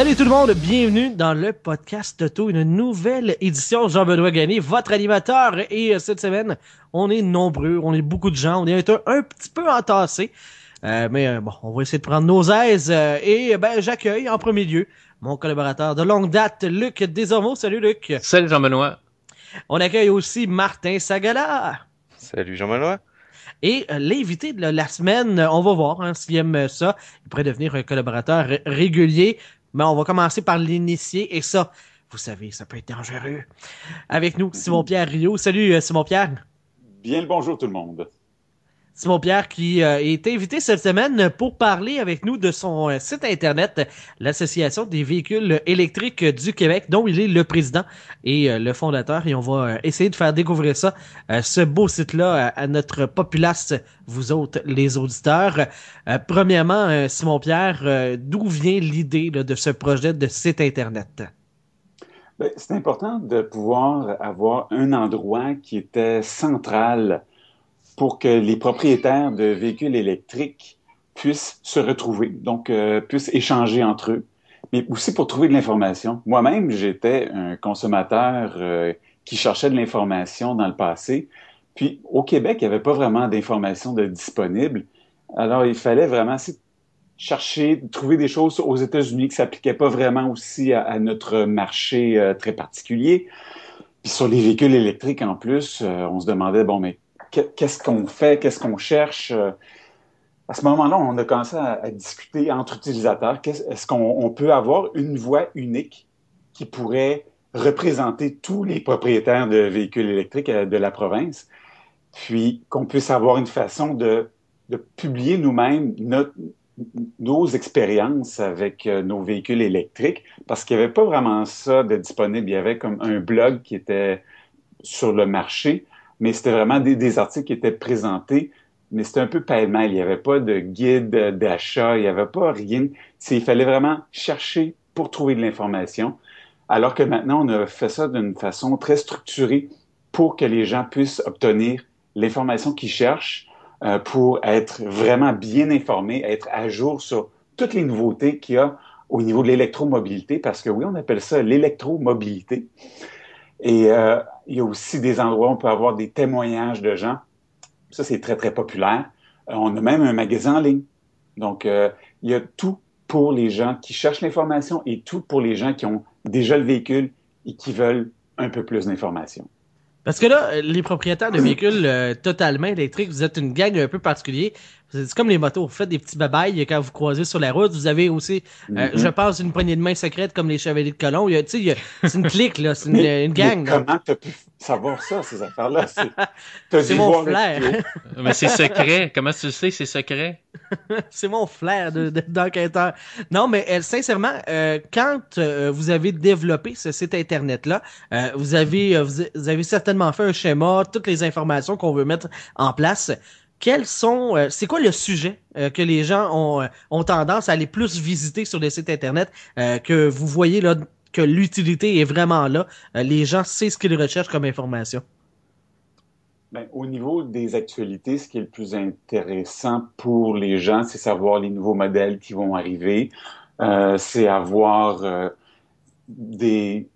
Salut tout le monde, bienvenue dans le podcast Auto, une nouvelle édition. Jean-Benoît Gagné, votre animateur. Et euh, cette semaine, on est nombreux, on est beaucoup de gens, on est un, un petit peu entassés. Euh, mais euh, bon, on va essayer de prendre nos aises. euh, et ben, j'accueille en premier lieu mon collaborateur de longue date, Luc Desormeaux. Salut Luc. Salut Jean-Benoît. On accueille aussi Martin Sagala. Salut Jean-Benoît. Et l'invité de la, semaine, on va voir hein, s'il aime ça. Il pourrait devenir un collaborateur ré- régulier. Mais on va commencer par l'initier. Et ça, vous savez, ça peut être dangereux. Avec nous, Simon-Pierre Rio. Salut euh, Simon-Pierre. Bien le bonjour tout le monde. Simon-Pierre qui euh, est invité cette semaine pour parler avec nous de son euh, site internet, l'Association des véhicules électriques du Québec, dont il est le président et euh, le fondateur. Et on va essayer de faire découvrir ça, ce beau site-là, à, notre populace, vous autres, les auditeurs. Premièrement, Simon-Pierre, euh, d'où vient l'idée de ce projet de site internet? Ben, C'est important de pouvoir avoir un endroit qui était central pour que les propriétaires de véhicules électriques puissent se retrouver, donc euh, puissent échanger entre eux, mais aussi pour trouver de l'information. Moi-même, j'étais un consommateur euh, qui cherchait de l'information dans le passé. Puis au Québec, il n'y avait pas vraiment d'informations de disponibles. Alors, il fallait vraiment chercher, trouver des choses aux États-Unis qui s'appliquaient pas vraiment aussi à, notre marché euh, très particulier. Puis sur les véhicules électriques en plus, on se demandait bon mais qu'est-ce qu'on fait, qu'est-ce qu'on cherche. Euh, À ce moment-là, on a commencé à, discuter entre utilisateurs. Est-ce qu'on on peut avoir une voix unique qui pourrait représenter tous les propriétaires de véhicules électriques euh, de la province, puis qu'on puisse avoir une façon de, de publier nous-mêmes nos expériences avec euh, nos véhicules électriques, parce qu'il n'y avait pas vraiment ça de disponible. Il y avait comme un blog qui était sur le marché, mais c'était vraiment des, des articles qui étaient présentés, mais c'était un peu pêle-mêle. Il n'y avait pas de guide d'achat, il n'y avait pas rien. Il fallait vraiment chercher pour trouver de l'information, alors que maintenant, on a fait ça d'une façon très structurée pour que les gens puissent obtenir l'information qu'ils cherchent, euh, pour être vraiment bien informé, être à jour sur toutes les nouveautés qu'il y a au niveau de l'électromobilité, parce que oui, on appelle ça l'électromobilité. Et euh, il y a aussi des endroits où on peut avoir des témoignages de gens. Ça, c'est très, très populaire. Euh, on a même un magasin en ligne. Donc, euh, il y a tout pour les gens qui cherchent l'information et tout pour les gens qui ont déjà le véhicule et qui veulent un peu plus d'informations. Parce que là, les propriétaires de véhicules totalement électriques, vous êtes une gang un peu particulier. C'est comme les motos, vous faites des petits babayes quand vous croisez sur la route. Vous avez aussi, euh, Mhm. je pense, une poignée de main secrète comme les chevaliers de a- c'est une clique, là, c'est une, gang. mais comment tu as pu savoir ça, ces affaires-là? C'est t'as mon flair. Mais c'est secret. Comment tu le sais, c'est secret? c'est mon flair de- de- d'enquêteur. non, mais euh, sincèrement, euh, quand euh, vous avez développé ce site internet-là, euh, vous avez euh, vous, vous avez certainement fait un schéma, toutes les informations qu'on veut mettre en place. Quels sont, euh, c'est quoi le sujet euh, que les gens ont, euh, ont tendance à aller plus visiter sur le site internet, que vous voyez là que l'utilité est vraiment là, les gens savent ce qu'ils recherchent comme information? Ben, au niveau des actualités, ce qui est le plus intéressant pour les gens, c'est savoir les nouveaux modèles qui vont arriver. C'est avoir des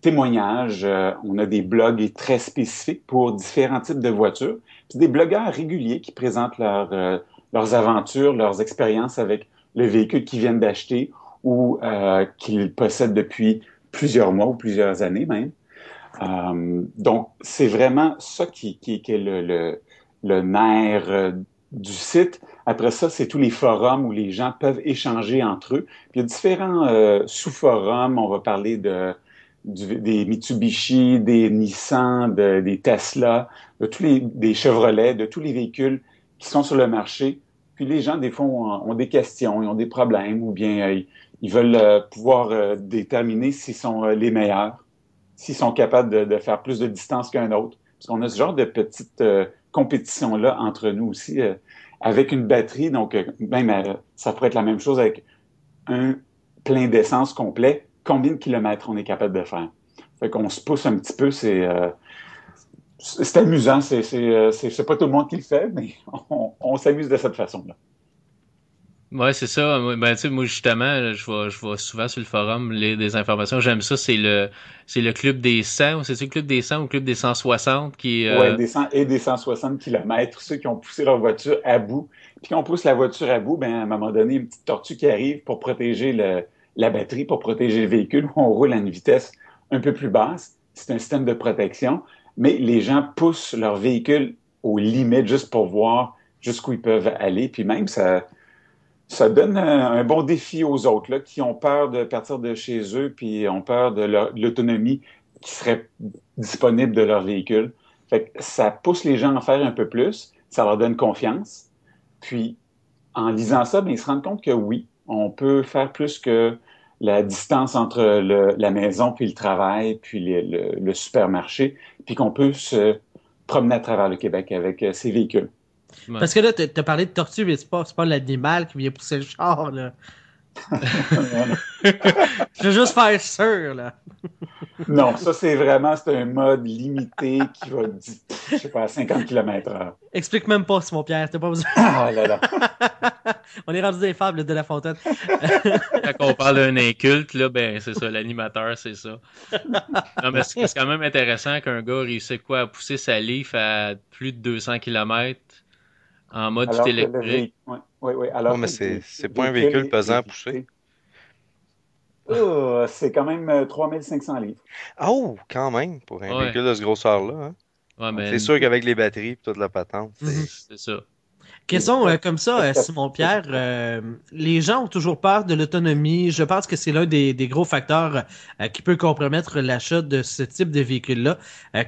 témoignages. On a des blogs très spécifiques pour différents types de voitures. Puis des blogueurs réguliers qui présentent euh, leurs aventures, leurs expériences avec le véhicule qu'ils viennent d'acheter ou euh, qu'ils possèdent depuis plusieurs mois ou plusieurs années même. Euh, donc, c'est vraiment ça qui, qui, est le, le, nerf du site. Après ça, c'est tous les forums où les gens peuvent échanger entre eux. Puis il y a différents sous-forums. On va parler de, des Mitsubishi, des Nissan, de, des Tesla, de tous les des Chevrolet, de tous les véhicules qui sont sur le marché. Puis les gens, des fois, ont, des questions, ils ont des problèmes, ou bien euh, ils veulent euh, pouvoir euh, déterminer s'ils sont les meilleurs s'ils sont capables de, faire plus de distance qu'un autre. Parce qu'on a ce genre de petite compétition-là entre nous aussi, avec une batterie. Donc, même, ça pourrait être la même chose avec un plein d'essence complet. Combien de kilomètres on est capable de faire? Fait qu'on se pousse un petit peu, c'est... Euh, c'est amusant, c'est pas tout le monde qui le fait, mais on, on s'amuse de cette façon-là. Ouais, c'est ça. Ben, tu sais, moi, justement, je vois, je vois souvent sur le forum les, des informations. J'aime ça. C'est le, c'est le club des 100. C'est le club des 100 ou le club des 160 qui. Euh... Ouais, des 100 et des 160 km. Ceux qui ont poussé leur voiture à bout. Puis quand on pousse la voiture à bout, ben, à un moment donné, une petite tortue qui arrive pour protéger le, la batterie, pour protéger le véhicule, on roule à une vitesse un peu plus basse. C'est un système de protection. Mais les gens poussent leur véhicule aux limites juste pour voir jusqu'où ils peuvent aller. Puis même, ça, ça donne un, bon défi aux autres qui ont peur de partir de chez eux puis ont peur de l'autonomie qui serait disponible de leur véhicule. Ça pousse les gens à en faire un peu plus, ça leur donne confiance. Puis, en lisant ça, bien, ils se rendent compte que oui, on peut faire plus que la distance entre la maison puis le travail puis le, supermarché, puis qu'on peut se promener à travers le Québec avec euh, ces véhicules. Parce que là, tu as parlé de tortue, mais c'est pas, pas l'animal qui vient pousser le char. Je veux juste faire sûr, là. non, ça, c'est vraiment c'est un mode limité qui va, je sais pas, à 50 km h Explique même pas, Simon Pierre, t'as pas besoin. Ah là là. on est rendu des fables de la fontaine. Quand on parle d'un inculte, là, ben, c'est ça, l'animateur, c'est ça. Non, mais c'est quand même intéressant qu'un gars réussisse quoi à pousser sa Leaf à plus de 200 km en mode Alors électrique. Oui, oui, oui. Alors non, mais c'est pas un véhicule pesant à pousser. Oh, c'est quand même 3500 euh, livres. Oh, quand même, pour un véhicule de ce grosseur-là. Hein? Ouais, C'est sûr qu'avec les batteries et toute la patente. C'est ça. Question euh, comme ça, euh, Simon Pierre. Euh, les gens ont toujours peur de l'autonomie. Je pense que c'est l'un des, gros facteurs qui peut compromettre l'achat de ce type de véhicule-là.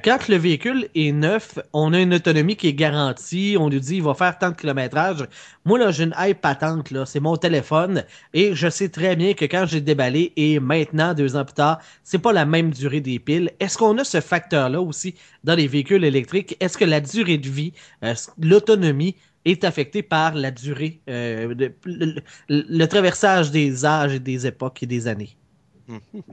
quand le véhicule est neuf, on a une autonomie qui est garantie. On lui dit il va faire tant de kilométrage. Moi, là, j'ai une hype patente, là. C'est mon téléphone. Et je sais très bien que quand j'ai déballé et maintenant, deux ans plus tard, c'est pas la même durée des piles. Est-ce qu'on a ce facteur-là aussi dans les véhicules électriques? Est-ce que la durée de vie, l'autonomie, est affecté par la durée, euh, le, traversage des âges et des époques et des années.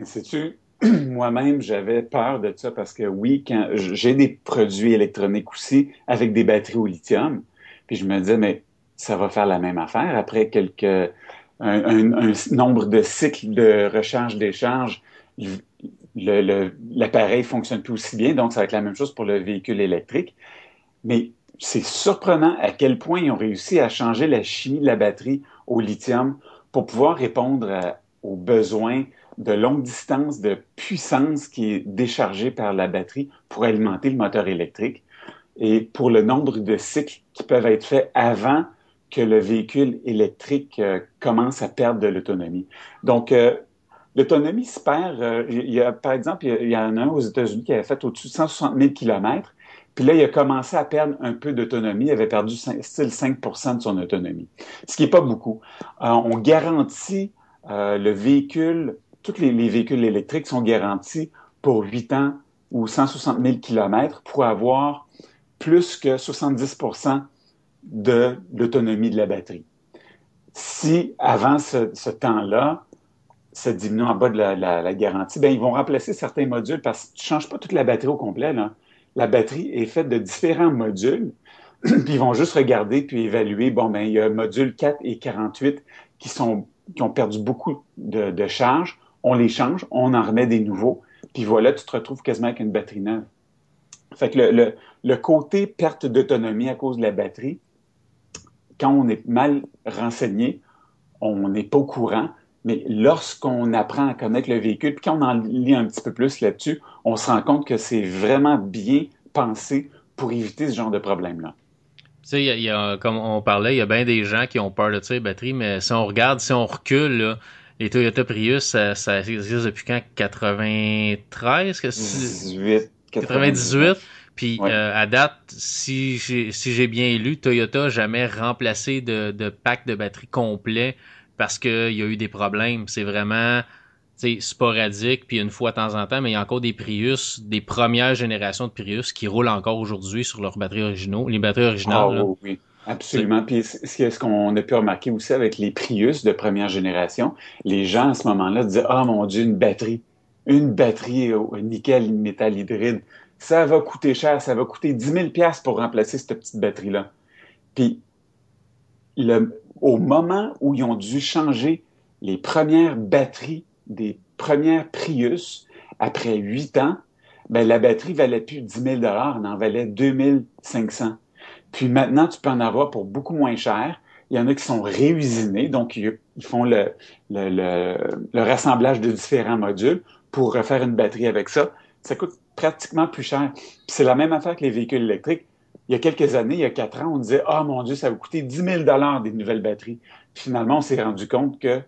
Sais-tu, moi-même, j'avais peur de ça parce que oui, quand j'ai des produits électroniques aussi avec des batteries au lithium, puis je me disais, mais ça va faire la même affaire après quelques un, nombre de cycles de recharge-décharge. L'appareil fonctionne plus aussi bien, donc ça va être la même chose pour le véhicule électrique. Mais c'est surprenant à quel point ils ont réussi à changer la chimie de la batterie au lithium pour pouvoir répondre aux besoins de longue distance, de puissance qui est déchargée par la batterie pour alimenter le moteur électrique et pour le nombre de cycles qui peuvent être faits avant que le véhicule électrique euh, commence à perdre de l'autonomie. Donc, euh, l'autonomie se perd. Euh, il y a, par exemple, il y, en a un aux États-Unis qui avait fait au-dessus de 160 000 km puis là, il a commencé à perdre un peu d'autonomie. Il avait perdu style 5% de son autonomie, ce qui n'est pas beaucoup. Euh, on garantit euh, le véhicule, tous les, véhicules électriques sont garantis pour 8 ans ou 160 000 km pour avoir plus que 70% de l'autonomie de la batterie. Si, avant ce, temps-là, ça diminue en bas de la, garantie, ben, ils vont remplacer certains modules parce que tu ne changes pas toute la batterie au complet. Là la batterie est faite de différents modules. puis ils vont juste regarder puis évaluer. Bon, ben, il y a module 4 et 48 qui, sont, qui ont perdu beaucoup de, de charge. On les change, on en remet des nouveaux. Puis voilà, tu te retrouves quasiment avec une batterie neuve. Fait que le, le, le côté perte d'autonomie à cause de la batterie, quand on est mal renseigné, on n'est pas au courant. Mais lorsqu'on apprend à connaître le véhicule, puis quand on en lit un petit peu plus là-dessus, on se rend compte que c'est vraiment bien pensé pour éviter ce genre de problème-là. Tu sais, il y a, comme on parlait, il y a bien des gens qui ont peur de ça, les batteries, mais si on regarde, si on recule, les Toyota Prius, ça, ça, existe depuis quand? 93? 18, 98? Puis euh, à date, si j'ai si j'ai bien lu, Toyota jamais remplacé de, de pack de batterie complet parce qu'il y a eu des problèmes. C'est vraiment sporadique, puis une fois de temps en temps, mais il y a encore des Prius, des premières générations de Prius qui roulent encore aujourd'hui sur leurs batteries originaux, les batteries originales. Oh, oui, absolument. Puis ce qu'on a pu remarquer aussi avec les Prius de première génération, les gens à ce moment-là disaient Ah mon Dieu, une batterie, une batterie au nickel métal hybride, ça va coûter cher, ça va coûter 10 000 pour remplacer cette petite batterie-là. Puis le, au moment où ils ont dû changer les premières batteries des premières Prius, après huit ans, ben, la batterie valait plus 10 000 elle en valait 2 500 Puis maintenant, tu peux en avoir pour beaucoup moins cher. Il y en a qui sont réusinés, donc ils, font le, le, le, rassemblage de différents modules pour refaire une batterie avec ça. Ça coûte pratiquement plus cher. c'est la même affaire que les véhicules électriques. Il y a quelques années, il y a quatre ans, on disait Ah mon Dieu, ça va coûter 10 000 des nouvelles batteries. finalement, on s'est rendu compte que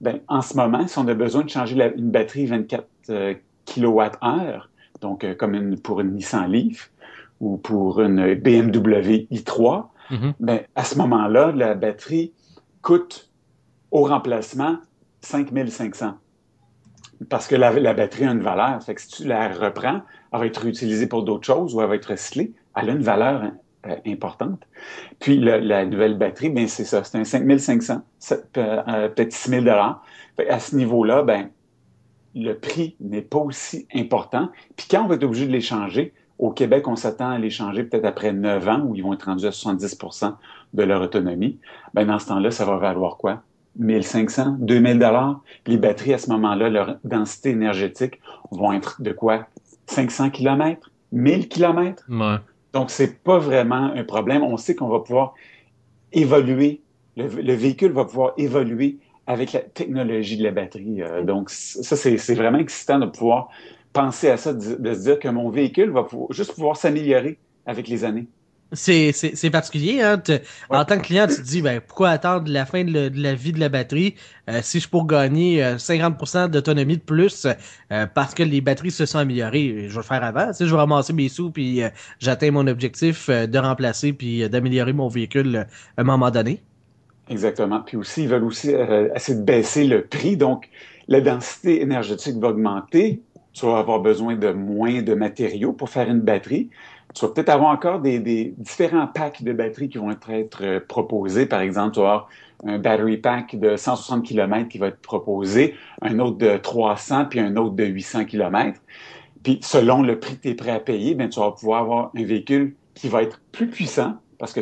ben, en ce moment, si on a besoin de changer une batterie 24 euh, kWh, donc euh, comme une, pour une Nissan Leaf ou pour une BMW i3, mm-hmm. ben, à ce moment-là, la batterie coûte au remplacement 5500 parce que la, batterie a une valeur. Fait que si tu la reprends, elle va être utilisée pour d'autres choses ou elle va être recyclée. Elle a une valeur euh, importante. Puis la nouvelle batterie, ben c'est ça, c'est un 5500, euh, peut-être 6000 dollars. À ce niveau-là, ben le prix n'est pas aussi important. Puis quand on va être obligé de les changer, au Québec, on s'attend à les changer peut-être après 9 ans où ils vont être rendus à 70% de leur autonomie. Ben dans ce temps-là, ça va valoir quoi? 1500, 2000 dollars. Les batteries, à ce moment-là, leur densité énergétique vont être de quoi? 500 km? 1000 km? Ouais. Donc, c'est pas vraiment un problème. On sait qu'on va pouvoir évoluer, le, véhicule va pouvoir évoluer avec la technologie de la batterie. Euh, donc, ça, c'est vraiment excitant de pouvoir penser à ça, de, se dire que mon véhicule va juste pouvoir s'améliorer avec les années. C'est particulier. Hein? En tant que client, tu te dis ben, pourquoi attendre la fin de, la vie de la batterie? Euh, si je peux gagner 50% euh, d'autonomie de plus euh, parce que les batteries se sont améliorées. Je vais le faire avant. Tu je vais ramasser mes sous puis j'atteins mon objectif de remplacer puis d'améliorer mon véhicule à un moment donné. Exactement. Puis aussi, ils veulent aussi essayer de baisser le prix. Donc, la densité énergétique va augmenter. Tu vas avoir besoin de moins de matériaux pour faire une batterie tu vas peut-être avoir encore des, différents packs de batteries qui vont être, euh, proposés. Par exemple, tu vas avoir un battery pack de 160 km qui va être proposé, un autre de 300 puis un autre de 800 km. Puis selon le prix que tu es prêt à payer, bien, tu vas pouvoir avoir un véhicule qui va être plus puissant parce que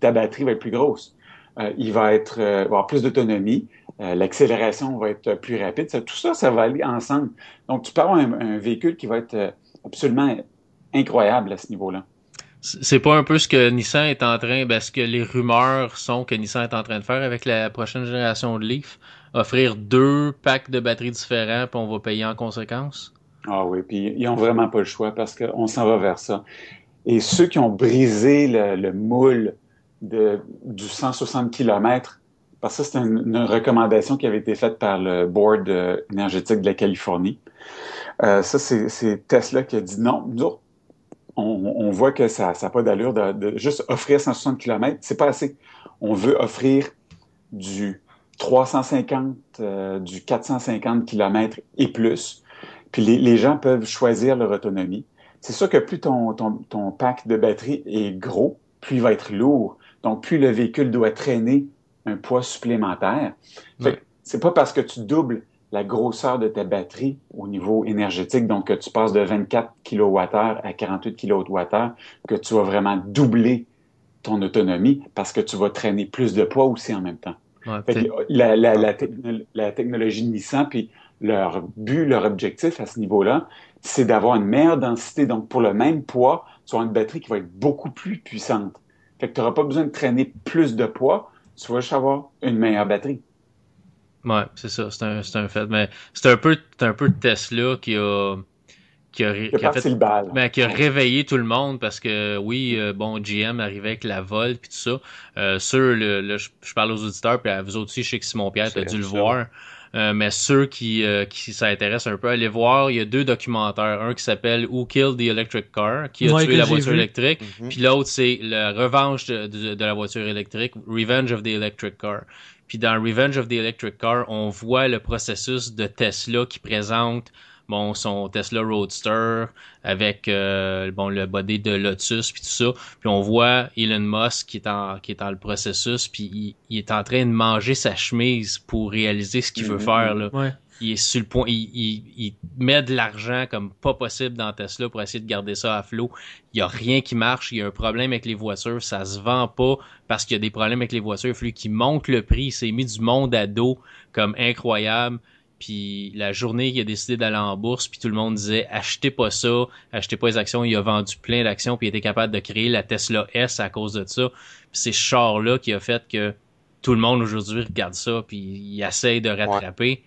ta, batterie va être plus grosse. Euh, il va être euh, avoir plus d'autonomie, l'accélération va être plus rapide. tout ça, ça va aller ensemble. Donc, tu peux avoir un véhicule qui va être absolument incroyable à ce niveau-là. C'est pas un peu ce que Nissan est en train, ben, ce que les rumeurs sont que Nissan est en train de faire avec la prochaine génération de Leaf, offrir deux packs de batteries différents, puis on va payer en conséquence? Ah oui, puis ils ont vraiment pas le choix parce qu'on s'en va vers ça. Et ceux qui ont brisé le, moule de, du 160 km, parce que c'est une, recommandation qui avait été faite par le Board énergétique de la Californie. Euh, ça, c'est Tesla qui a dit non, nous on, voit que ça n'a pas d'allure de, juste offrir 160 km. C'est pas assez. On veut offrir du 350, euh, du 450 km et plus. Puis les, gens peuvent choisir leur autonomie. C'est sûr que plus ton, ton, pack de batterie est gros, plus il va être lourd. Donc, plus le véhicule doit traîner un poids supplémentaire. C'est pas parce que tu doubles la grosseur de ta batterie au niveau énergétique, donc que tu passes de 24 kWh à 48 kWh, que tu vas vraiment doubler ton autonomie parce que tu vas traîner plus de poids aussi en même temps. la, la, la, technologie Nissan, puis leur but, leur objectif à ce niveau-là, c'est d'avoir une meilleure densité. Donc, pour le même poids, tu auras une batterie qui va être beaucoup plus puissante. Fait que tu n'auras pas besoin de traîner plus de poids, tu vas juste avoir une meilleure batterie. Ouais, c'est ça, c'est un, un, fait. Mais c'est un peu, un peu Tesla qui a, qui a, qui a, fait, ben, qui a réveillé tout le monde parce que oui, euh, bon, GM arrivait avec la vol puis tout ça. Euh, ceux, le, je, parle aux auditeurs puis à vous autres aussi, je sais que Simon Pierre, tu as dû le voir. Euh, mais ceux qui, euh, qui s'intéressent un peu, allez voir, il y a deux documentaires. Un qui s'appelle Who Killed the Electric Car, qui a tué la voiture électrique. Mhm. Puis l'autre, c'est la revanche de, de, la voiture électrique, Revenge of the Electric Car. Puis dans Revenge of the Electric Car, on voit le processus de Tesla qui présente bon son Tesla Roadster avec euh, bon le body de Lotus puis tout ça. Puis on voit Elon Musk qui est en qui est dans le processus puis il, est en train de manger sa chemise pour réaliser ce qu'il veut mm-hmm. faire là. Ouais il est sur le point, il, il, met de l'argent comme pas possible dans Tesla pour essayer de garder ça à flot. Il y a rien qui marche, il y a un problème avec les voitures, ça se vend pas parce qu'il y a des problèmes avec les voitures. Il faut qu'il monte le prix, il s'est mis du monde à dos comme incroyable. Puis la journée qu'il a décidé d'aller en bourse, puis tout le monde disait achetez pas ça, achetez pas les actions. Il a vendu plein d'actions, puis il était capable de créer la Tesla S à cause de ça. Puis c'est ce char là qui a fait que tout le monde aujourd'hui regarde ça, puis il essaye de rattraper.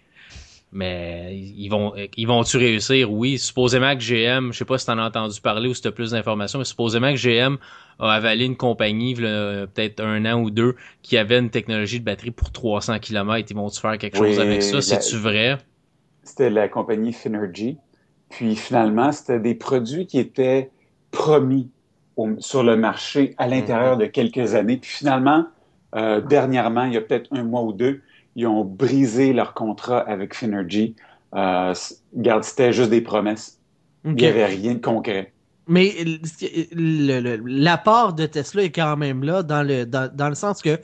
Mais ils vont ils vont-tu réussir? Oui. Supposément que GM, je sais pas si t'en as entendu parler ou si t'as plus d'informations, mais supposément que GM a avalé une compagnie, peut-être un an ou deux, qui avait une technologie de batterie pour 300 km. Ils vont-tu faire quelque chose avec ça? C'est-tu vrai? C'était la compagnie Finergy. Puis finalement, c'était des produits qui étaient promis sur le marché à l'intérieur mm-hmm. de quelques années. Puis finalement, euh, dernièrement, il y a peut-être un mois ou deux, ils ont brisé leur contrat avec Finergy. Euh, garde, c'était juste des promesses. Il n'y avait rien de concret. Mais l'apport de Tesla est quand même là dans le, dans, dans le sens que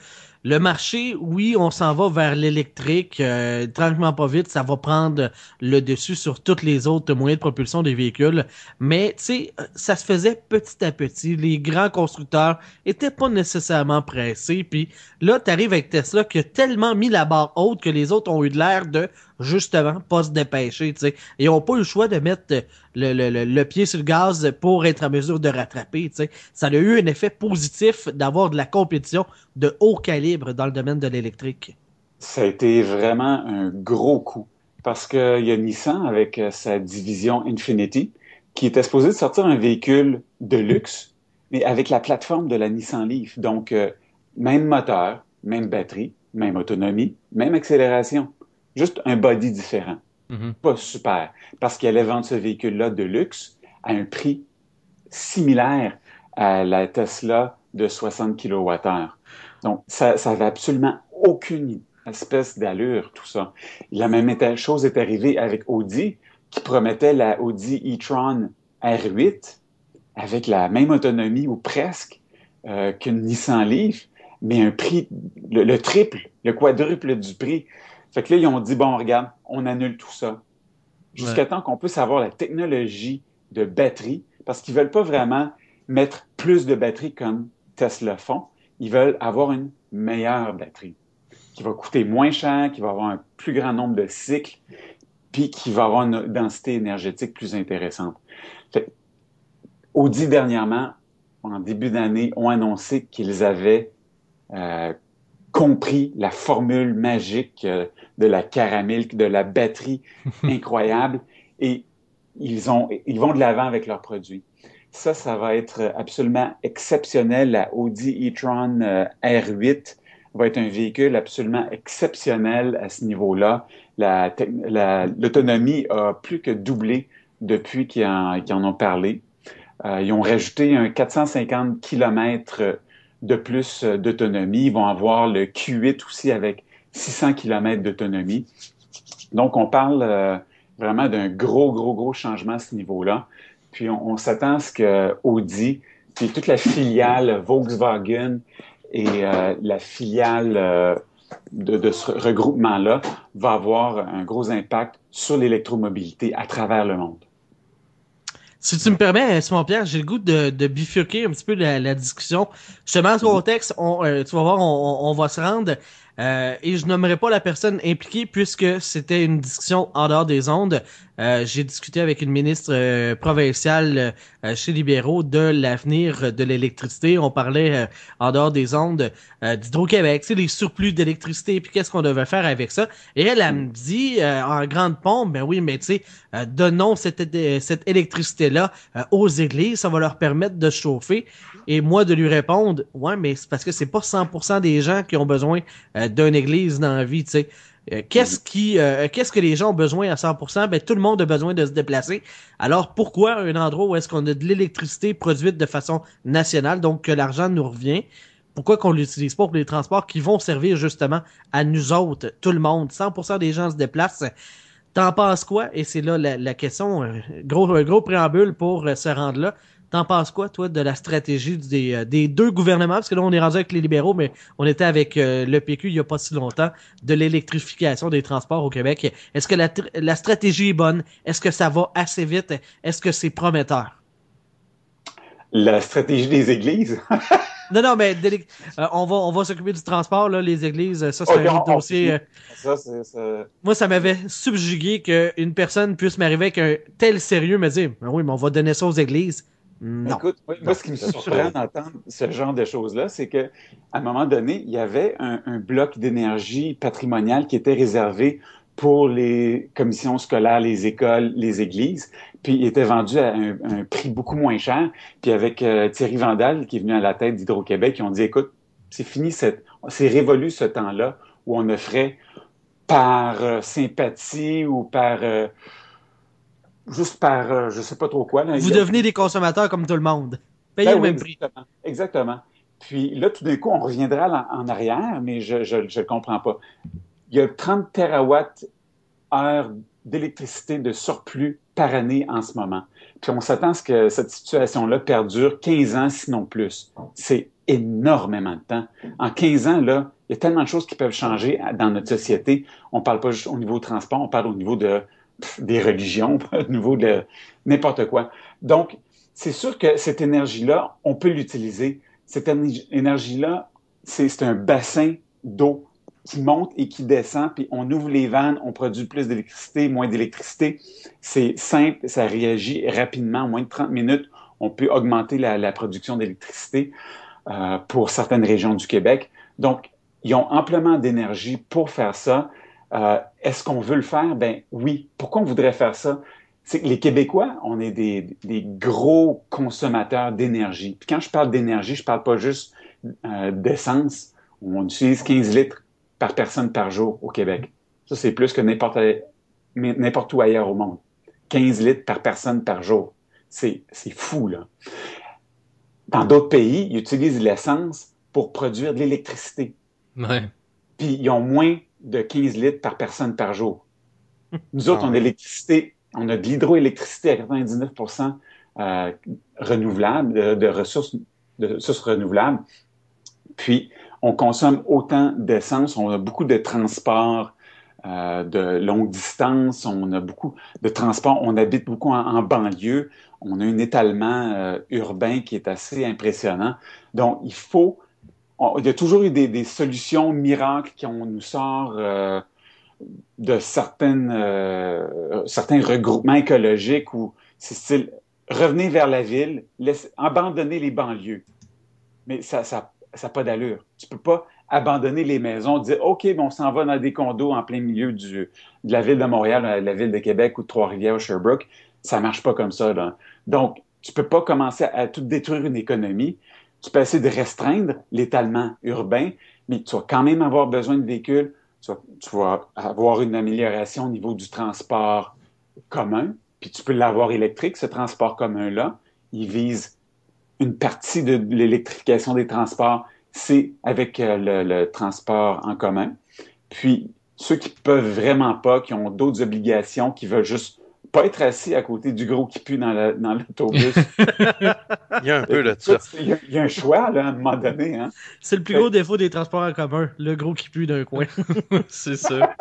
le marché, oui, on s'en va vers l'électrique. Euh, tranquillement pas vite, ça va prendre le dessus sur tous les autres moyens de propulsion des véhicules. Mais, tu sais, ça se faisait petit à petit. Les grands constructeurs étaient pas nécessairement pressés. Puis là, tu arrives avec Tesla qui a tellement mis la barre haute que les autres ont eu de l'air de justement pas se dépêcher. Ils n'ont pas eu le choix de mettre le, le, pied sur le gaz pour être en mesure de rattraper. Ça a eu un effet positif d'avoir de la compétition de haut calibre dans le domaine de l'électrique. Ça a été vraiment un gros coup parce qu'il y a Nissan avec euh, sa division Infinity qui était supposé de sortir un véhicule de luxe, mais avec la plateforme de la Nissan Leaf. Donc, euh, même moteur, même batterie, même autonomie, même accélération juste un body différent. Mm-hmm. Pas super. Parce qu'il allait vendre ce véhicule-là de luxe à un prix similaire à la Tesla de 60 kWh. Donc, ça n'avait absolument aucune espèce d'allure, tout ça. La même chose est arrivée avec Audi, qui promettait la Audi e-tron R8 avec la même autonomie ou presque euh, qu'une Nissan Leaf, mais un prix, le, triple, le quadruple du prix. Fait que là, ils ont dit, bon, regarde, on annule tout ça. Jusqu'à temps qu'on puisse avoir la technologie de batterie, parce qu'ils veulent pas vraiment mettre plus de batterie comme Tesla font. Ils veulent avoir une meilleure batterie, qui va coûter moins cher, qui va avoir un plus grand nombre de cycles, puis qui va avoir une densité énergétique plus intéressante. Fait, Audi, dernièrement, en début d'année, ont annoncé qu'ils avaient euh, compris la formule magique euh, de la caramel, de la batterie incroyable, et ils, ont, ils vont de l'avant avec leurs produits. Ça, ça va être absolument exceptionnel. La Audi e-tron euh, R8 va être un véhicule absolument exceptionnel à ce niveau-là. L'autonomie a plus que doublé depuis qu'ils en, en, ont parlé. Euh, ils ont rajouté un 450 km de plus euh, d'autonomie. Ils vont avoir le Q8 aussi avec 600 km d'autonomie. Donc, on parle euh, vraiment d'un gros, gros, gros changement à ce niveau-là. Puis, on, s'attend à ce que Audi, puis toute la filiale Volkswagen et euh, la filiale de, de, ce regroupement-là va avoir un gros impact sur l'électromobilité à travers le monde. Si tu me permets, Simon Pierre, j'ai le goût de, bifurquer un petit peu la, discussion. Justement, au contexte, on, euh, tu vas voir, on, va se rendre euh, et je nommerai pas la personne impliquée puisque c'était une discussion en dehors des ondes. Euh, j'ai discuté avec une ministre euh, provinciale chez Libéraux de l'avenir de l'électricité. On parlait en dehors des ondes d'Hydro-Québec, sais, les surplus d'électricité, puis qu'est-ce qu'on devait faire avec ça? Et elle, elle me dit en grande pompe, ben oui, mais tu sais, donnons cette, cette électricité-là aux églises, ça va leur permettre de chauffer. Et moi, de lui répondre, ouais, mais c'est parce que c'est pas 100% des gens qui ont besoin d'une église dans la vie, tu sais. Euh, qu'est-ce qui, euh, qu'est-ce que les gens ont besoin à 100% Ben tout le monde a besoin de se déplacer. Alors pourquoi un endroit où est-ce qu'on a de l'électricité produite de façon nationale, donc que l'argent nous revient Pourquoi qu'on l'utilise pas pour les transports qui vont servir justement à nous autres, tout le monde? 100% des gens se déplacent. T'en penses quoi? Et c'est là la, question, un gros, gros préambule pour se rendre là. T'en penses quoi, toi, de la stratégie des, des, deux gouvernements? Parce que là, on est rendu avec les libéraux, mais on était avec le PQ il n'y a pas si longtemps, de l'électrification des transports au Québec. Est-ce que la, la stratégie est bonne? Est-ce que ça va assez vite? Est-ce que c'est prometteur? La stratégie des églises? non, non, mais euh, on va, on va s'occuper du transport, là, les églises. Ça, c'est un autre dossier. Euh. Ça. Moi, ça m'avait subjugué qu'une personne puisse m'arriver avec un tel sérieux, me dire ben Oui, mais on va donner ça aux églises. Non. Écoute, moi, ce qui me surprend d'entendre ce genre de choses-là, c'est qu'à un moment donné, il y avait un, un bloc d'énergie patrimoniale qui était réservé pour les commissions scolaires, les écoles, les églises. Puis il était vendu à un, prix beaucoup moins cher. Puis avec euh, Thierry Vandal, qui est venu à la tête d'Hydro-Québec, ils ont dit, écoute, c'est fini, c'est révolu ce temps-là où on offrait par euh, sympathie ou par... Euh, juste par, je sais pas trop quoi. Vous devenez des consommateurs comme tout le monde. Payez ben le même prix. Exactement. Puis là, tout d'un coup, on reviendra en, arrière, mais je ne comprends pas il y a 30 TWh d'électricité de surplus par année en ce moment. Puis on s'attend à ce que cette situation-là perdure 15 ans, sinon plus. C'est énormément de temps. En 15 ans, là, il y a tellement de choses qui peuvent changer dans notre société. On ne parle pas juste au niveau transport, on parle au niveau de, des religions, au niveau de n'importe quoi. Donc, c'est sûr que cette énergie-là, on peut l'utiliser. Cette énergie-là, c'est un bassin d'eau qui monte et qui descend, puis on ouvre les vannes, on produit plus d'électricité, moins d'électricité. C'est simple, ça réagit rapidement, en moins de 30 minutes, on peut augmenter la, production d'électricité euh, pour certaines régions du Québec. Donc, ils ont amplement d'énergie pour faire ça. Euh, Est-ce qu'on veut le faire? Ben oui. Pourquoi on voudrait faire ça? C'est que les Québécois, on est des, des gros consommateurs d'énergie. Puis quand je parle d'énergie, je parle pas juste euh, d'essence. On utilise 15 litres par personne par jour au Québec. Ça, c'est plus que n'importe, n'importe où ailleurs au monde. 15 litres par personne par jour. C'est, c'est fou, là. Dans d'autres pays, ils utilisent l'essence pour produire de l'électricité. Ouais. Puis ils ont moins de 15 litres par personne par jour. Nous autres, on a l'électricité, on a de l'hydroélectricité à 99% euh, renouvelable, de, de, ressources, de ressources renouvelables. Puis, on consomme autant d'essence, on a beaucoup de transports euh, de longue distance, on a beaucoup de transports, on habite beaucoup en, banlieue, on a un étalement euh, urbain qui est assez impressionnant. Donc, il faut, il y a toujours eu des, solutions miracles qui ont nous sort euh, de certaines, certains regroupements écologiques où c'est style revenez vers la ville, abandonner les banlieues. Mais ça, n'a pas d'allure. Tu peux pas abandonner les maisons, dire OK, bon, on s'en va dans des condos en plein milieu du, de la ville de Montréal, de la ville de Québec ou de Trois-Rivières ou Sherbrooke. Ça marche pas comme ça. Donc, tu peux pas commencer à tout détruire une économie. Tu peux essayer de restreindre l'étalement urbain, mais tu vas quand même avoir besoin de véhicules. Tu vas, avoir une amélioration au niveau du transport commun, puis tu peux l'avoir électrique, ce transport commun-là. Il vise une partie de l'électrification des transports, c'est avec euh, le, transport en commun. Puis, ceux qui peuvent vraiment pas, qui ont d'autres obligations, qui veulent juste pas être assis à côté du gros qui pue dans l'autobus. il y a un peu de ça. Il y, a, un choix, là, à un moment donné. Hein. C'est le plus gros défaut des transports en commun, le gros qui pue d'un coin. c'est ça.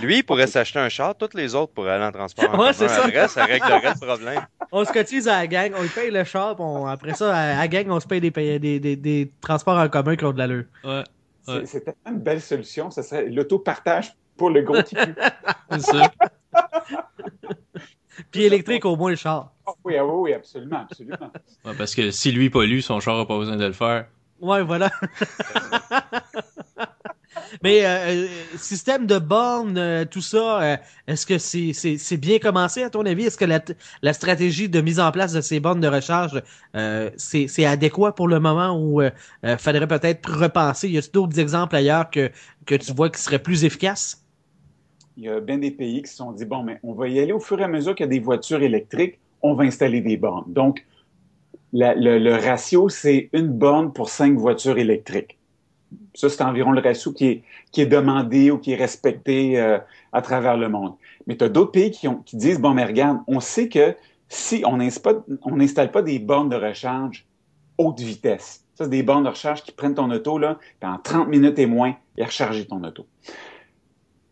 Lui, il pourrait s'acheter un char, tous les autres pourraient aller en transport en ouais, commun. Ça. ça réglerait le problème. On se cotise à la gang, on paye le char, on, après ça, à la gang, on se paye des, des, des, des transports en commun qui ont de l'allure. Ouais. C'est tellement une belle solution, ça serait l'auto-partage pour le gros qui pue. c'est ça. Puis électrique au moins le char. Ah oui, ah oui, oui, absolument, absolument. parce que si lui pollue, son char n'a pas besoin de le faire. Ouais, voilà. Mais euh, euh, système de bornes, euh, tout ça, est-ce que c'est bien commencé à ton avis? Est-ce que la, la, stratégie de mise en place de ces bornes de recharge, c'est adéquat pour le moment ou faudrait peut-être repenser? Y a d'autres exemples ailleurs que, que tu vois qui seraient plus efficaces? Il y a bien des pays qui se sont dit, bon, mais on va y aller au fur et à mesure qu'il y a des voitures électriques, on va installer des bornes. Donc, le, ratio, c'est une borne pour cinq voitures électriques. Ça, c'est environ le ratio qui est, demandé ou qui est respecté euh, à travers le monde. Mais tu as d'autres pays qui disent, bon, mais regarde, on sait que si on n'installe pas des bornes de recharge haute vitesse, ça, c'est des bornes de recharge qui prennent ton auto, là, puis en 30 minutes et moins, et recharger ton auto.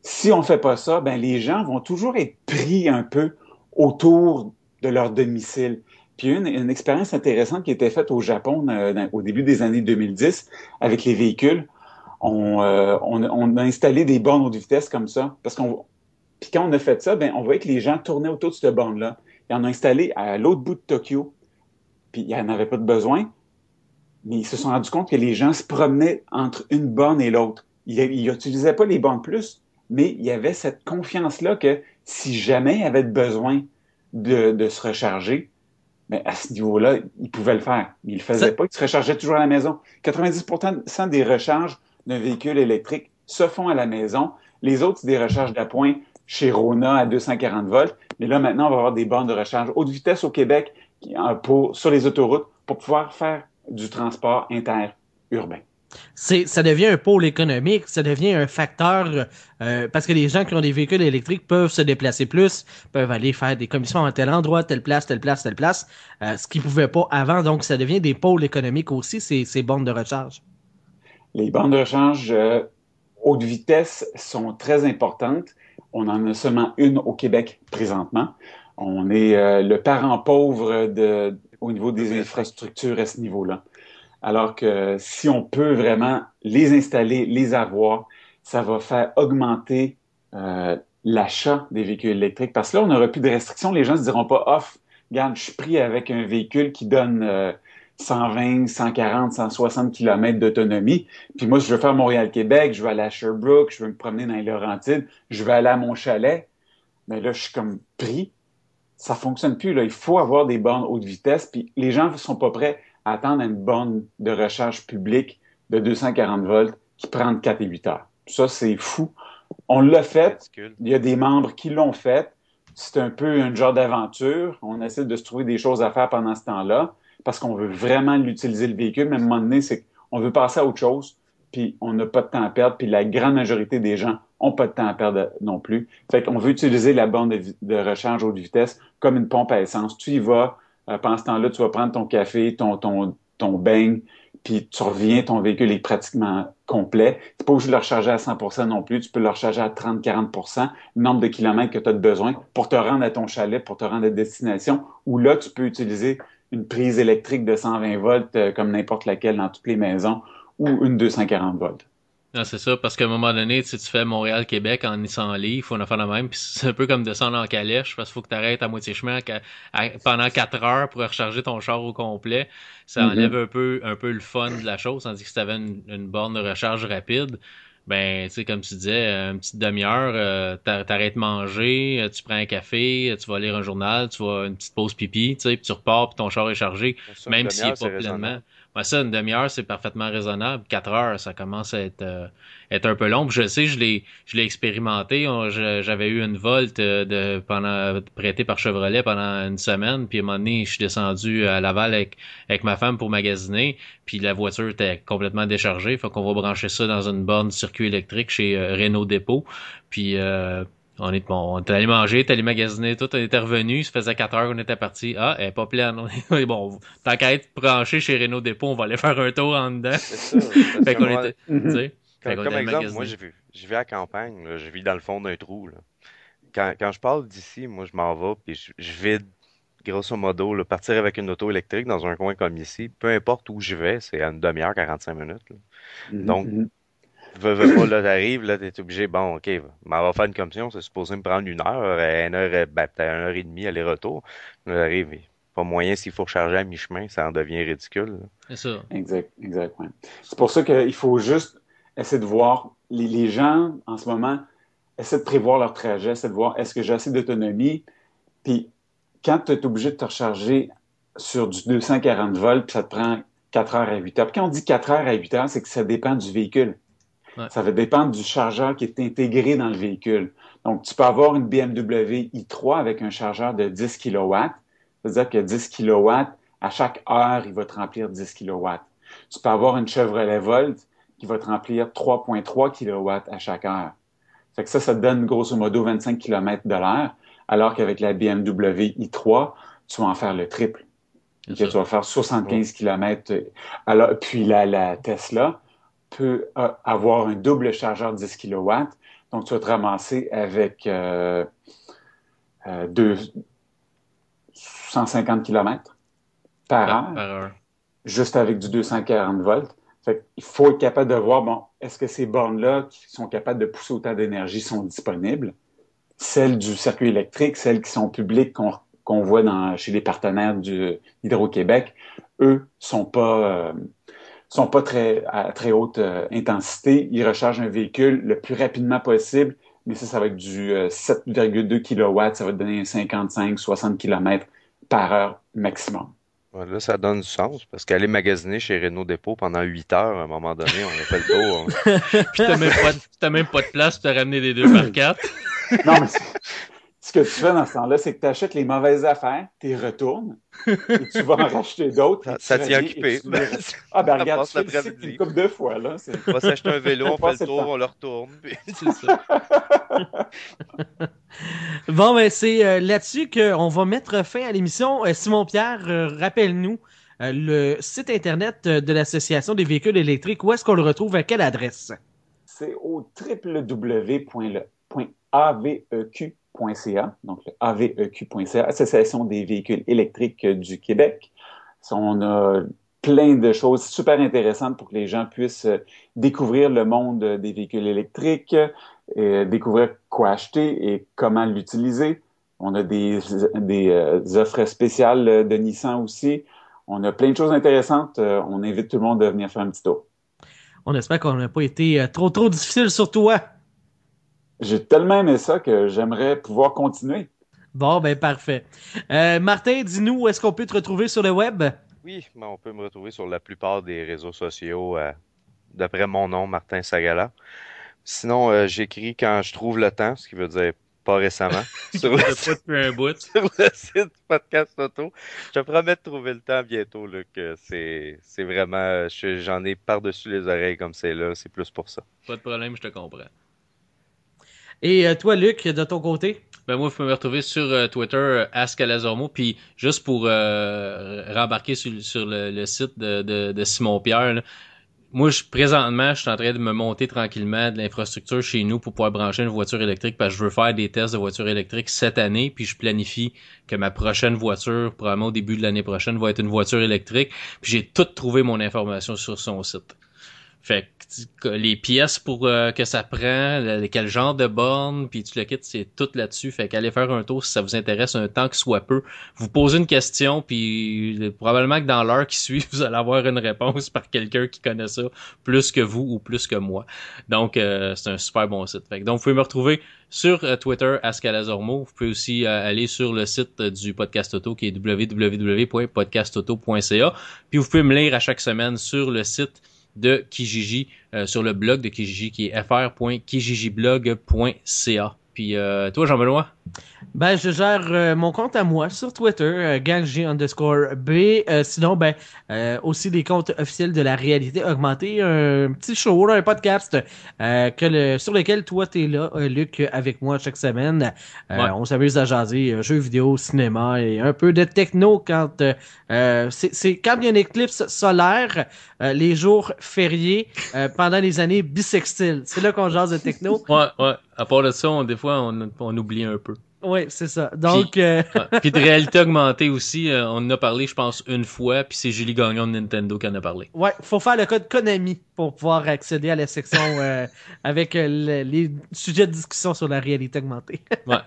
Si on ne fait pas ça, ben, les gens vont toujours être pris un peu autour de leur domicile. Puis une, une expérience intéressante qui été faite au Japon euh, au début des années 2010 avec les véhicules. On, euh, on, a installé des bornes haute vitesse comme ça. Parce qu'on, puis quand on a fait ça, ben, on voyait que les gens tournaient autour de cette borne-là. Ils en ont installé à l'autre bout de Tokyo. Puis il n'y en avait pas de besoin. Mais ils se sont rendus compte que les gens se promenaient entre une borne et l'autre. Ils n'utilisaient pas les bornes plus, mais il y avait cette confiance-là que si jamais il avait besoin de, de se recharger, mais à ce niveau-là, ils pouvaient le faire. Mais ils le faisaient pas. Ils se rechargeaient toujours à la maison. 90% des recharges d'un véhicule électrique se font à la maison. Les autres, c'est des recharges d'appoint chez Rona à 240 volts. Mais là, maintenant, on va avoir des bornes de recharge haute vitesse au Québec pour, sur les autoroutes pour pouvoir faire du transport interurbain ça devient un pôle économique, ça devient un facteur euh, parce que les gens qui ont des véhicules électriques peuvent se déplacer plus, peuvent aller faire des commissions à tel endroit, telle place, telle place, telle place, euh, ce qu'ils ne pouvaient pas avant. Donc, ça devient des pôles économiques aussi, ces, ces bornes de recharge. Les bornes de recharge euh, haute vitesse sont très importantes. On en a seulement une au Québec présentement. On est le parent pauvre de, au niveau des infrastructures à ce niveau-là. Alors que si on peut vraiment les installer, les avoir, ça va faire augmenter euh, l'achat des véhicules électriques. Parce que là, on n'aura plus de restrictions. Les gens ne se diront pas, off, regarde, je suis pris avec un véhicule qui donne 120, 140, 160 km d'autonomie. Puis moi, je veux faire Montréal-Québec, je veux aller à Sherbrooke, je veux me promener dans les Laurentides, je veux aller à mon chalet. Mais là, je suis comme pris. Ça fonctionne plus. Là. Il faut avoir des bornes haute vitesse. Puis les gens ne sont pas prêts attendre une borne de recharge publique de 240 volts qui prend 4 et 8 heures. Ça, c'est fou. On l'a fait. Il y a des membres qui l'ont fait. C'est un peu un genre d'aventure. On essaie de se trouver des choses à faire pendant ce temps-là parce qu'on veut vraiment l'utiliser le véhicule. Mais à un moment donné, c'est qu'on veut passer à autre chose, puis on n'a pas de temps à perdre, puis la grande majorité des gens n'ont pas de temps à perdre non plus. Fait qu'on veut utiliser la borne de, de recharge haute vitesse comme une pompe à essence. Tu y vas, euh, pendant ce temps-là, tu vas prendre ton café, ton, ton, ton beigne, puis tu reviens, ton véhicule est pratiquement complet. Tu n'es pas obligé de le recharger à 100% non plus. Tu peux le recharger à 30-40 le nombre de kilomètres que tu as besoin pour te rendre à ton chalet, pour te rendre à destination, ou là, tu peux utiliser une prise électrique de 120 volts euh, comme n'importe laquelle dans toutes les maisons ou une 240 volts. Non, c'est ça, parce qu'à un moment donné, si tu fais Montréal-Québec en Nissan Leaf, on a fait la même, puis c'est un peu comme descendre en calèche, parce qu'il faut que tu arrêtes à moitié chemin pendant quatre heures pour recharger ton char au complet. Ça mm-hmm. enlève un peu, un peu le fun de la chose, tandis que si tu avais une, borne de recharge rapide, ben, tu sais, comme tu disais, une petite demi-heure, euh, t'arrêtes de manger, euh, tu prends un café, tu vas lire un journal, tu vas une petite pause pipi, tu sais, puis tu repars, puis ton char est chargé, même s'il est pas pleinement. Moi, ça, une demi-heure, c'est parfaitement raisonnable. Quatre heures, ça commence à être, euh, être un peu long. je sais, je l'ai, je l'ai expérimenté. J'avais eu une volte euh, de pendant prêtée par Chevrolet pendant une semaine. Puis à un moment donné, je suis descendu à Laval avec, avec ma femme pour magasiner. Puis la voiture était complètement déchargée. Faut qu'on va brancher ça dans une borne circuit électrique chez euh, Renault Dépôt. Puis on est bon, on est allé manger, t'es allé magasiner, tout, on était revenu, ça faisait 4 heures qu'on était parti. Ah, elle est pas pleine. bon, tant qu'à être branché chez Renault Dépôt, on va aller faire un tour en dedans. C'est ça. fait qu'on était, tu sais. Comme, exemple, moi, je vis, je vis à campagne, je vis dans le fond d'un trou. Là. Quand, quand je parle d'ici, moi, je m'en vais, puis je, je, vide, grosso modo, là, partir avec une auto électrique dans un coin comme ici, peu importe où je vais, c'est à une demi-heure, 45 minutes. Mm-hmm, Donc, mm-hmm veux, veux pas, là, t'arrives, là, t'es obligé, bon, ok, on va faire une commission, c'est supposé me prendre une heure, une heure, ben, peut-être une heure et demie aller-retour. J'arrive, pas moyen, s'il faut recharger à mi-chemin, ça en devient ridicule. C'est ça. Exact, exact, C'est pour ça qu'il faut juste essayer de voir, les, les, gens, en ce moment, essaient de prévoir leur trajet, essaient de voir, est-ce que j'ai assez d'autonomie, puis quand tu es obligé de te recharger sur du 240 volts, puis ça te prend 4 heures à 8 heures. Puis quand on dit 4 heures à 8 heures, c'est que ça dépend du véhicule. Ça va dépendre du chargeur qui est intégré dans le véhicule. Donc, tu peux avoir une BMW i3 avec un chargeur de 10 kW. C'est-à-dire que 10 kW, à chaque heure, il va te remplir 10 kW. Tu peux avoir une Chevrolet Volt qui va te remplir 3,3 kW à chaque heure. Fait que ça, ça te donne grosso modo 25 km de l'heure, alors qu'avec la BMW i3, tu vas en faire le triple. tu vas faire 75 km. Alors, puis la, la Tesla peut euh, avoir un double chargeur de 10 kW. Donc, tu vas te ramasser avec euh, euh, deux, 150 km par, heure, juste avec du 240 volts. il faut être capable de voir, bon, est-ce que ces bornes-là qui sont capables de pousser autant d'énergie sont disponibles? Celles du circuit électrique, celles qui sont publiques, qu'on voit dans, chez les partenaires du Hydro-Québec, eux sont pas euh, sont pas très à très haute euh, intensité. Ils rechargent un véhicule le plus rapidement possible, mais ça, ça va être du 7,2 euh, kW, ça va te donner 55-60 km par heure maximum. là, ça donne du sens, parce qu'aller magasiner chez Renault Dépôt pendant 8 heures, à un moment donné, on a fait le tour. Puis t'as même, pas, même pas de place pour te ramener des deux par quatre. non, mais ce que tu fais dans ce temps-là, c'est que tu achètes les mauvaises affaires, tu les retournes, et tu vas en racheter d'autres. Ça, tient occupé. Ah, ben regarde, tu fais une couple de fois. Là. On va s'acheter un vélo, on fait le tour, on le retourne. C'est ça. bon, ben c'est euh, là-dessus qu'on va mettre fin à l'émission. Euh, Simon-Pierre, euh, rappelle-nous le site Internet de l'Association des véhicules électriques. Où est-ce qu'on le retrouve? À quelle adresse? C'est au donc le AVEQ.ca, Association des véhicules électriques du Québec. On a plein de choses super intéressantes pour que les gens puissent euh, découvrir le monde des véhicules électriques, et découvrir quoi acheter et comment l'utiliser. On a des, des euh, offres spéciales de Nissan aussi. On a plein de choses intéressantes. Euh, on invite tout le monde à venir faire un petit tour. On espère qu'on n'a pas été trop trop difficile sur toi. J'ai tellement aimé ça que j'aimerais pouvoir continuer. Bon, ben parfait. Euh, Martin, dis-nous où est-ce qu'on peut te retrouver sur le web? Oui, ben, on peut me retrouver sur la plupart des réseaux sociaux euh, d'après mon nom, Martin Sagala. Sinon, euh, j'écris quand je trouve le temps, ce qui veut dire pas récemment. sur, le site, un bout. sur le site Podcast Auto. Je te promets de trouver le temps bientôt, c'est, c'est vraiment, j'en ai par-dessus les oreilles comme c'est là, c'est plus pour ça. Pas de problème, je te comprends. Et euh, toi, Luc, de ton côté? Ben moi, vous pouvez me retrouver sur euh, Twitter, euh, Ascalazormo, puis juste pour rembarquer sur, le, site de, Simon Pierre, moi, je, présentement, je suis en train de me monter tranquillement de l'infrastructure chez nous pour pouvoir brancher une voiture électrique parce que je veux faire des tests de voiture électrique cette année, puis je planifie que ma prochaine voiture, probablement au début de l'année prochaine, va être une voiture électrique. Puis j'ai tout trouvé mon information sur son site. Fait que les pièces pour euh, que ça prend, quel genre de borne, puis tu le quittes, c'est tout là-dessus. Fait qu'allez faire un tour si ça vous intéresse un temps que soit peu. Vous posez une question, puis euh, probablement que dans l'heure qui suit, vous allez avoir une réponse par quelqu'un qui connaît ça plus que vous ou plus que moi. Donc euh, c'est un super bon site. Fait que, donc vous pouvez me retrouver sur Twitter Ascalazormo. Vous pouvez aussi aller sur le site du podcast auto qui est www.podcastauto.ca. Puis vous pouvez me lire à chaque semaine sur le site de Kijiji euh, sur le blog de Kijiji qui est fr.kijijiblog.ca. Puis euh, toi, Jean-Benoît? Ben, je gère euh, mon compte à moi sur Twitter, euh, underscore B. Euh, sinon, ben, aussi des comptes officiels de la réalité augmentée. Un petit show, un podcast que le, sur lequel toi, t'es là, Luc, avec moi chaque semaine. On s'amuse à jaser jeux vidéo, cinéma et un peu de techno quand c'est quand il y a une éclipse solaire, les jours fériés pendant les années bissextiles. C'est là qu'on jase de techno. Ouais, ouais. À part de ça, on, des fois, on, on oublie un peu. Oui, c'est ça. Donc. Puis, euh... puis, de réalité augmentée aussi, euh, on en a parlé, je pense, une fois, puis c'est Julie Gagnon de Nintendo qui en a parlé. Ouais, faut faire le code Konami pour pouvoir accéder à la section euh, avec euh, les sujets de discussion sur la réalité augmentée. ouais.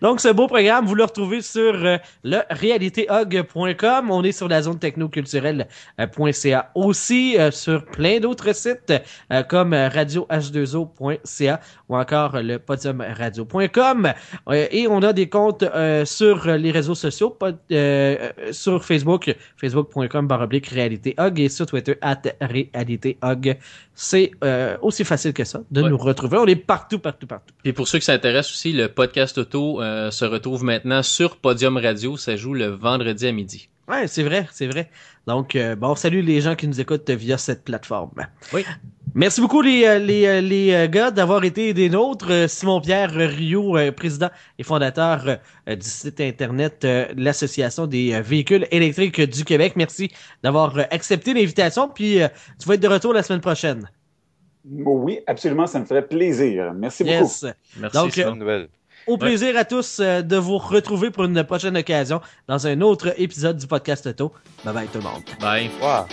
Donc, ce beau programme, vous le retrouvez sur le realityhog.com. On est sur la zone technoculturelle.ca aussi, sur plein d'autres sites comme radioh2o.ca ou encore le podiumradio.com et on a des comptes euh, sur les réseaux sociaux, euh, sur Facebook, facebook.com baroblique réalité et sur Twitter at réalité C'est euh, aussi facile que ça de nous retrouver. On est partout, partout, partout. Et pour ceux qui s'intéressent aussi, le podcast auto se retrouve maintenant sur Podium Radio. Ça joue le vendredi à midi. Ouais, c'est vrai, c'est vrai. Donc, euh, bon, salut les gens qui nous écoutent via cette plateforme. Oui. Merci beaucoup les, euh, les, euh, les gars d'avoir été des nôtres. Simon-Pierre Rio, président et fondateur du site internet de l'Association des véhicules électriques du Québec. Merci d'avoir accepté l'invitation. Puis, tu vas être de retour la semaine prochaine. Oui, absolument, ça me ferait plaisir. Merci beaucoup. Merci, Donc, c'est une nouvelle. Au plaisir à tous euh, de vous retrouver pour une prochaine occasion dans un autre épisode du podcast Auto. Bye bye tout le monde. Bye. Wow.